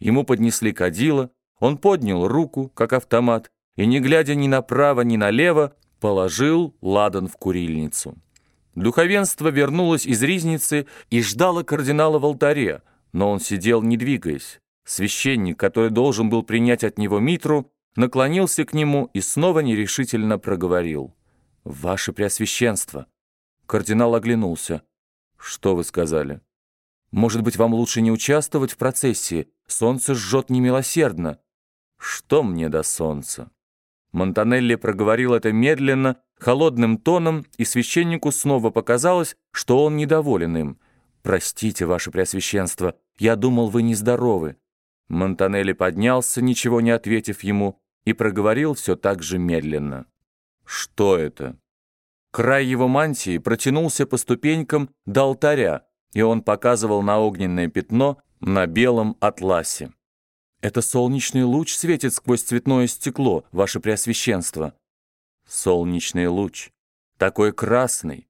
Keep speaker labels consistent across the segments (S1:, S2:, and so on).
S1: Ему поднесли кадило, он поднял руку, как автомат, и, не глядя ни направо, ни налево, положил ладан в курильницу. Духовенство вернулось из ризницы и ждало кардинала в алтаре, но он сидел, не двигаясь. Священник, который должен был принять от него митру, наклонился к нему и снова нерешительно проговорил. «Ваше Преосвященство!» Кардинал оглянулся. «Что вы сказали?» «Может быть, вам лучше не участвовать в процессии? Солнце жжет немилосердно». «Что мне до солнца?» Монтанелли проговорил это медленно, холодным тоном, и священнику снова показалось, что он недоволен им. «Простите, ваше Преосвященство, я думал, вы нездоровы». Монтанелли поднялся, ничего не ответив ему, и проговорил все так же медленно. «Что это?» Край его мантии протянулся по ступенькам до алтаря, и он показывал на огненное пятно на белом атласе. «Это солнечный луч светит сквозь цветное стекло, ваше преосвященство». «Солнечный луч. Такой красный».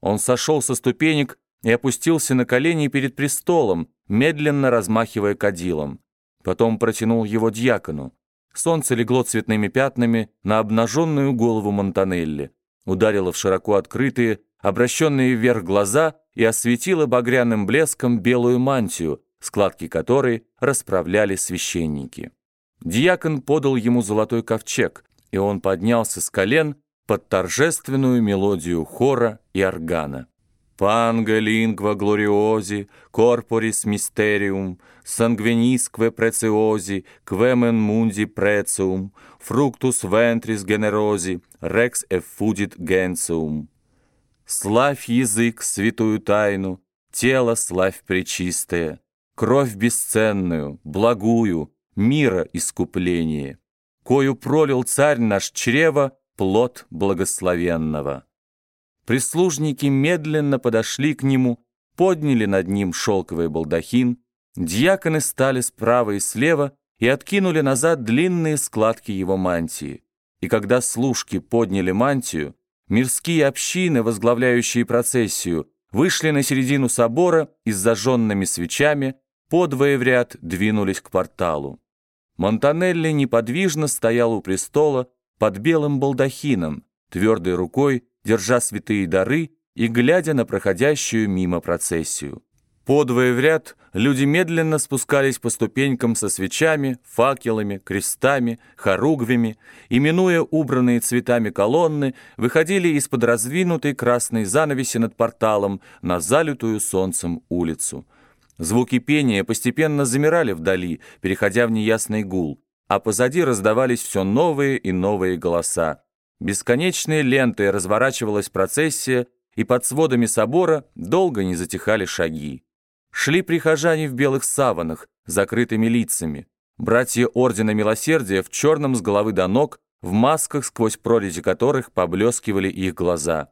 S1: Он сошел со ступенек и опустился на колени перед престолом, медленно размахивая кадилом. Потом протянул его дьякону. Солнце легло цветными пятнами на обнаженную голову Монтанелли, ударило в широко открытые, обращенные вверх глаза и осветило багряным блеском белую мантию, складки которой расправляли священники. Диакон подал ему золотой ковчег, и он поднялся с колен под торжественную мелодию хора и органа. «Панга лингва глориози, корпорис мистериум, sanguinisque preciosi, quemen mundi precium, fructus ventris generosi, rex effudit gentium». Славь язык, святую тайну, тело славь пречистое, кровь бесценную, благую, мира искупление, кою пролил царь наш чрево, плод благословенного. Прислужники медленно подошли к нему, подняли над ним шелковый балдахин, дьяконы стали справа и слева и откинули назад длинные складки его мантии. И когда служки подняли мантию, мирские общины, возглавляющие процессию, вышли на середину собора и с зажженными свечами подвое в ряд двинулись к порталу. Монтанелли неподвижно стоял у престола под белым балдахином, твердой рукой, держа святые дары и глядя на проходящую мимо процессию. Подвое в ряд люди медленно спускались по ступенькам со свечами, факелами, крестами, хоругвями, и, минуя убранные цветами колонны, выходили из-под раздвинутой красной занавеси над порталом на залитую солнцем улицу. Звуки пения постепенно замирали вдали, переходя в неясный гул, а позади раздавались все новые и новые голоса. Бесконечной лентой разворачивалась процессия, и под сводами собора долго не затихали шаги. Шли прихожане в белых саванах, закрытыми лицами, братья Ордена Милосердия в черном с головы до ног, в масках, сквозь прорези которых поблескивали их глаза.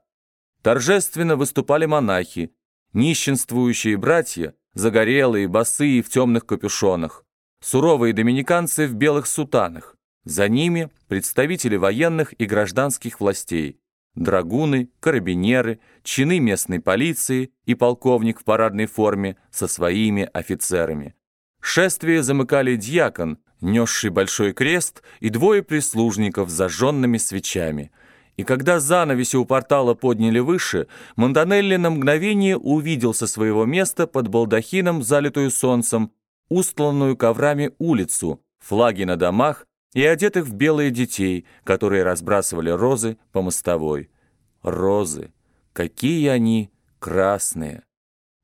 S1: Торжественно выступали монахи, нищенствующие братья, загорелые, босые в темных капюшонах, суровые доминиканцы в белых сутанах. За ними представители военных и гражданских властей, драгуны, карабинеры, чины местной полиции и полковник в парадной форме со своими офицерами. Шествие замыкали дьякон, несший большой крест, и двое прислужников с зажженными свечами. И когда занавеси у портала подняли выше, Монтанелли на мгновение увидел со своего места под балдахином, залитую солнцем, устланную коврами улицу, флаги на домах, и одетых в белые детей, которые разбрасывали розы по мостовой. Розы! Какие они красные!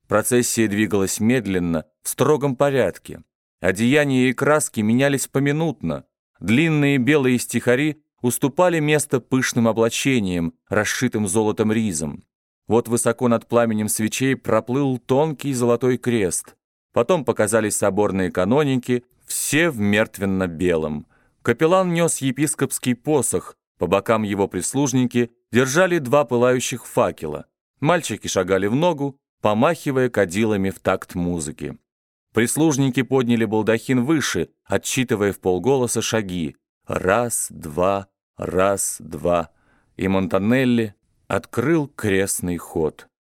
S1: Процессия двигалась медленно, в строгом порядке. Одеяния и краски менялись поминутно. Длинные белые стихари уступали место пышным облачениям, расшитым золотом ризом. Вот высоко над пламенем свечей проплыл тонкий золотой крест. Потом показались соборные каноники, все в мертвенно-белом. Капеллан нес епископский посох, по бокам его прислужники держали два пылающих факела. Мальчики шагали в ногу, помахивая кадилами в такт музыки. Прислужники подняли балдахин выше, отсчитывая в полголоса шаги. Раз, два, раз, два. И Монтанелли открыл крестный ход.